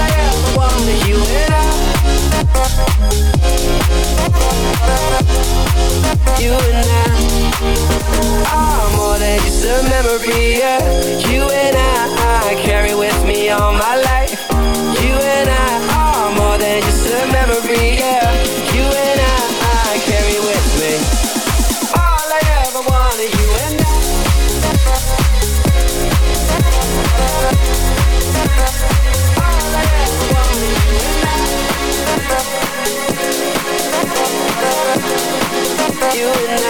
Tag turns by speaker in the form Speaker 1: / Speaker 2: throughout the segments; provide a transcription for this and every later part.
Speaker 1: I ever wanted, you and I. You and I are more than just a memory. Yeah. You and I, I carry with me all my life. You and I more than just a memory. Yeah. You and You and I.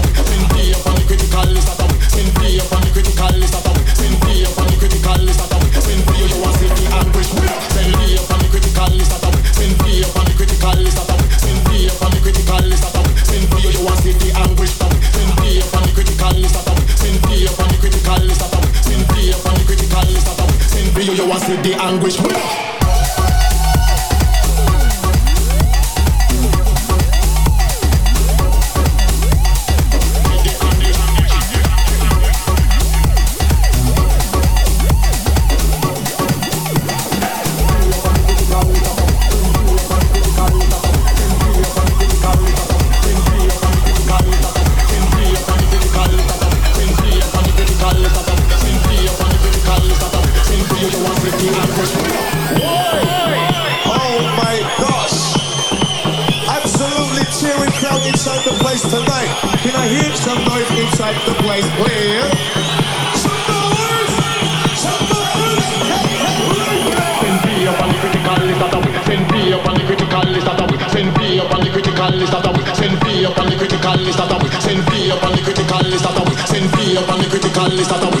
Speaker 1: Me you
Speaker 2: want see the anguish.
Speaker 3: Place tonight. Can I hear some noise inside the place, please? Some noise! Some noise! Hey, hey,
Speaker 2: Send me up on the critical list them. Send me up on the critical list. Send me up on the critical list them. Send me up on the critical list. Send me up on the critical list them. Send me up on the critical list.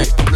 Speaker 4: right.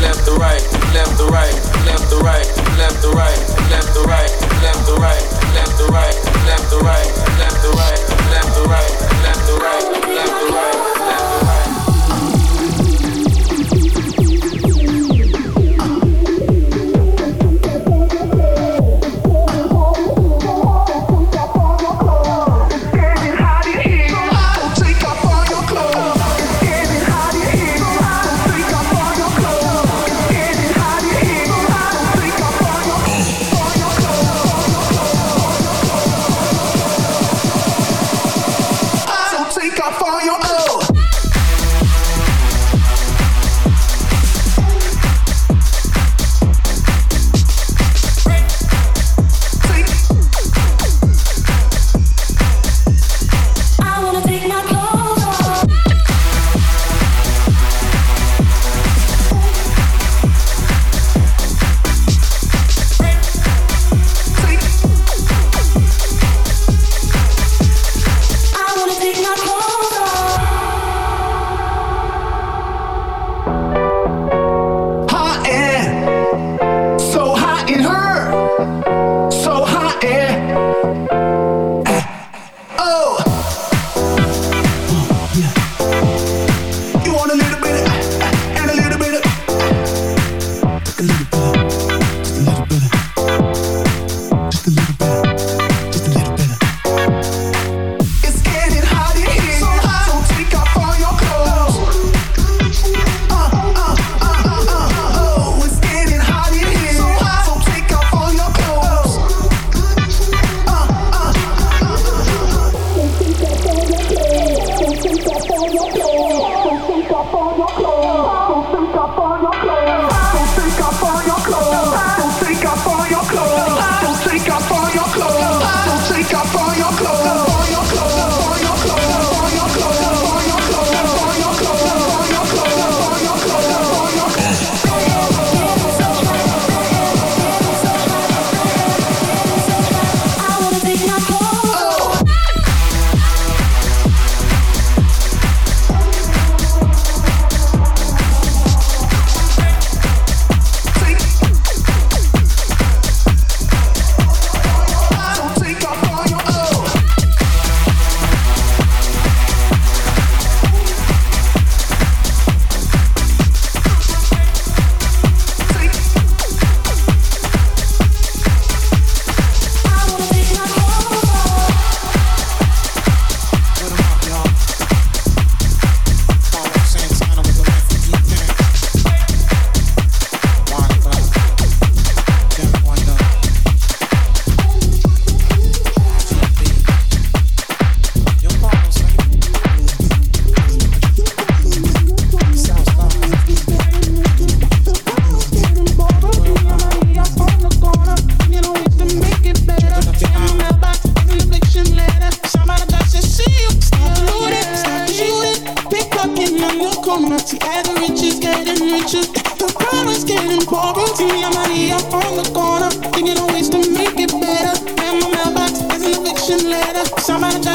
Speaker 4: left to right, left to right, left to right, left to right, left to right, left to right, left to right, left to right, left to right, left to right.
Speaker 5: take off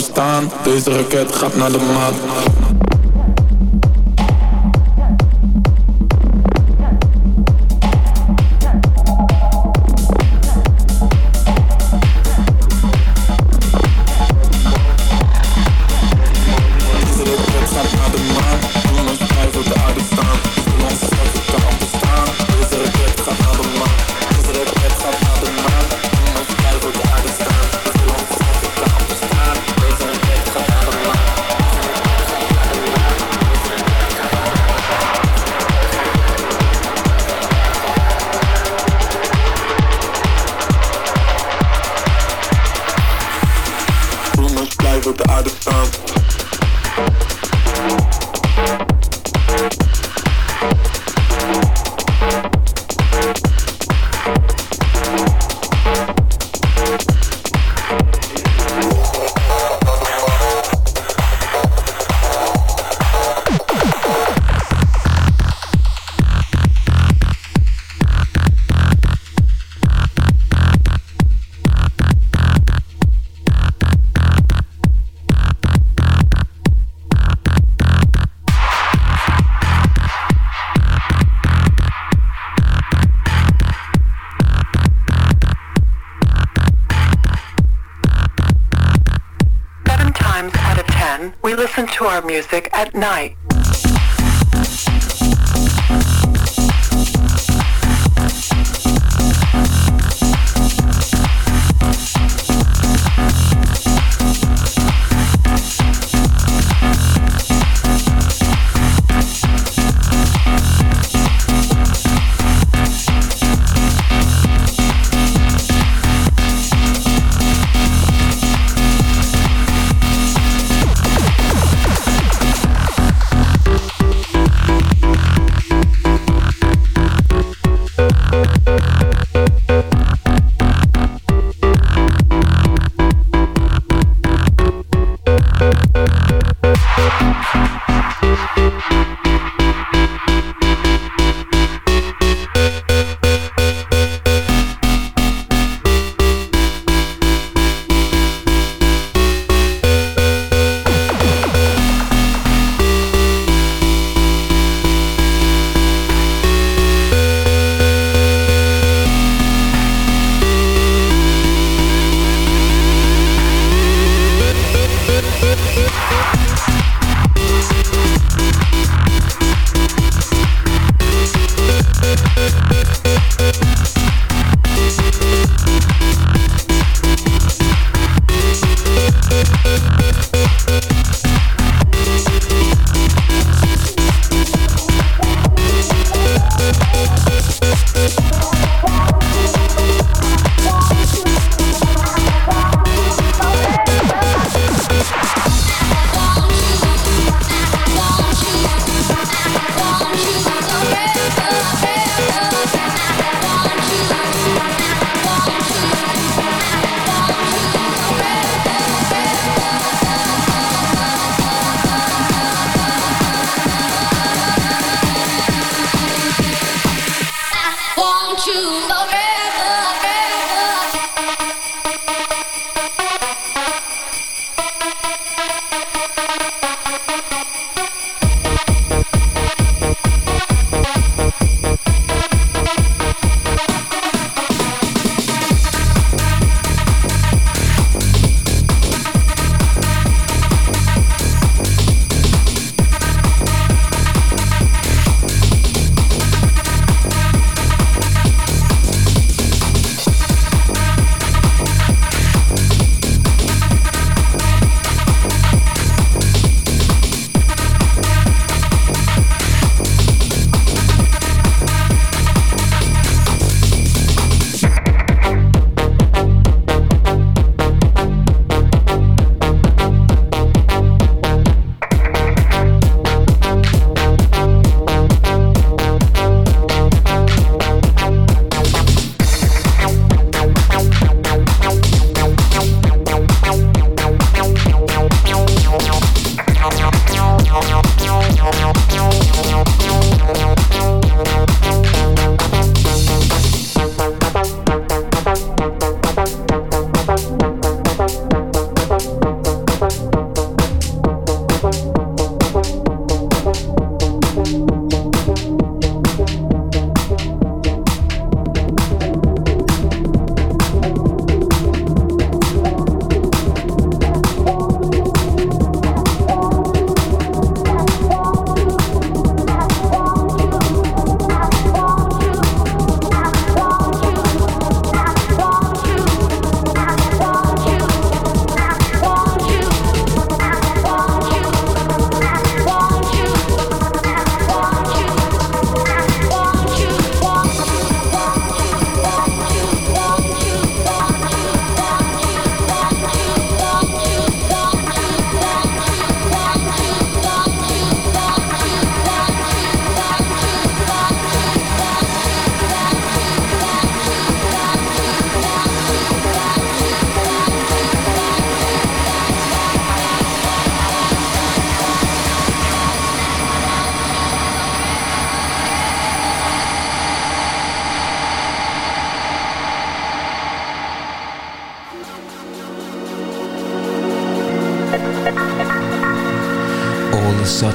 Speaker 2: zakken kan amper staan Deze raket gaat naar de maan